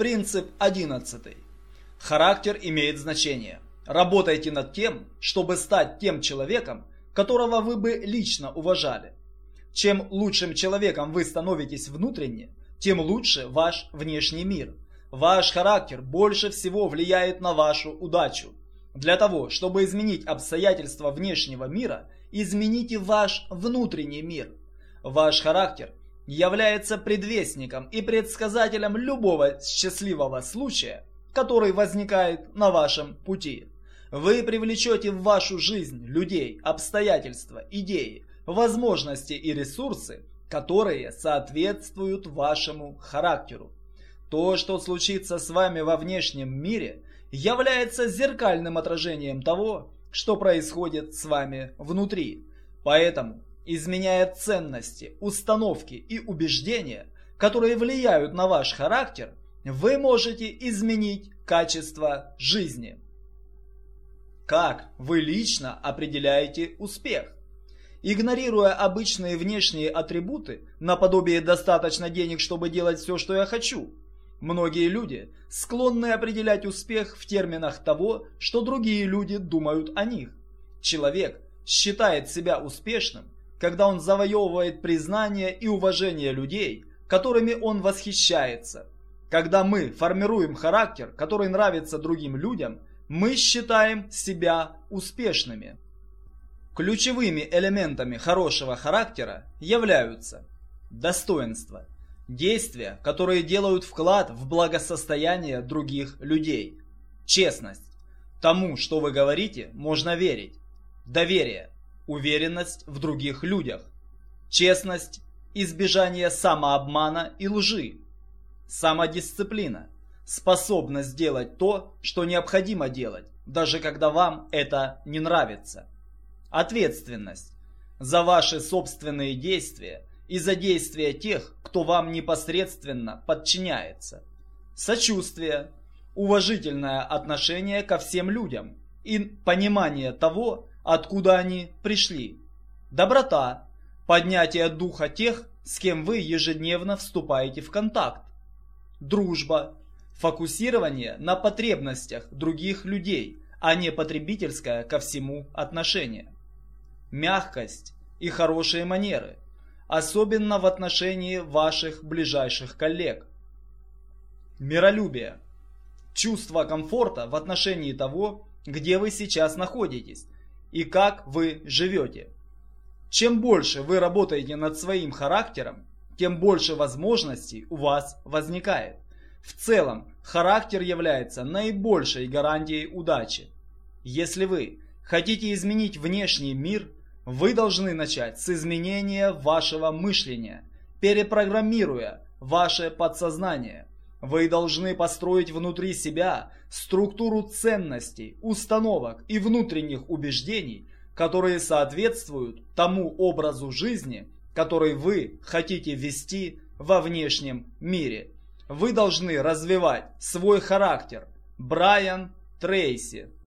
Принцип 11. Характер имеет значение. Работайте над тем, чтобы стать тем человеком, которого вы бы лично уважали. Чем лучшим человеком вы становитесь внутренне, тем лучше ваш внешний мир. Ваш характер больше всего влияет на вашу удачу. Для того, чтобы изменить обстоятельства внешнего мира, измените ваш внутренний мир. Ваш характер является предвестником и предсказателем любого счастливого случая, который возникает на вашем пути. Вы привлечете в вашу жизнь людей, обстоятельства, идеи, возможности и ресурсы, которые соответствуют вашему характеру. То, что случится с вами во внешнем мире, является зеркальным отражением того, что происходит с вами внутри. Поэтому изменяя ценности, установки и убеждения, которые влияют на ваш характер, вы можете изменить качество жизни. Как вы лично определяете успех? Игнорируя обычные внешние атрибуты, наподобие «достаточно денег, чтобы делать все, что я хочу», многие люди склонны определять успех в терминах того, что другие люди думают о них. Человек считает себя успешным, когда он завоевывает признание и уважение людей, которыми он восхищается. Когда мы формируем характер, который нравится другим людям, мы считаем себя успешными. Ключевыми элементами хорошего характера являются достоинство, действия, которые делают вклад в благосостояние других людей, честность, тому, что вы говорите, можно верить, доверие, уверенность в других людях, честность, избежание самообмана и лжи, самодисциплина, способность делать то, что необходимо делать, даже когда вам это не нравится, ответственность. За ваши собственные действия и за действия тех, кто вам непосредственно подчиняется, сочувствие, уважительное отношение ко всем людям и понимание того, откуда они пришли. Доброта, поднятие духа тех, с кем вы ежедневно вступаете в контакт. Дружба, фокусирование на потребностях других людей, а не потребительское ко всему отношение. Мягкость и хорошие манеры, особенно в отношении ваших ближайших коллег. Миролюбие, чувство комфорта в отношении того, где вы сейчас находитесь, и как вы живете. Чем больше вы работаете над своим характером, тем больше возможностей у вас возникает. В целом, характер является наибольшей гарантией удачи. Если вы хотите изменить внешний мир, вы должны начать с изменения вашего мышления, перепрограммируя ваше подсознание. Вы должны построить внутри себя структуру ценностей, установок и внутренних убеждений, которые соответствуют тому образу жизни, который вы хотите вести во внешнем мире. Вы должны развивать свой характер. Брайан Трейси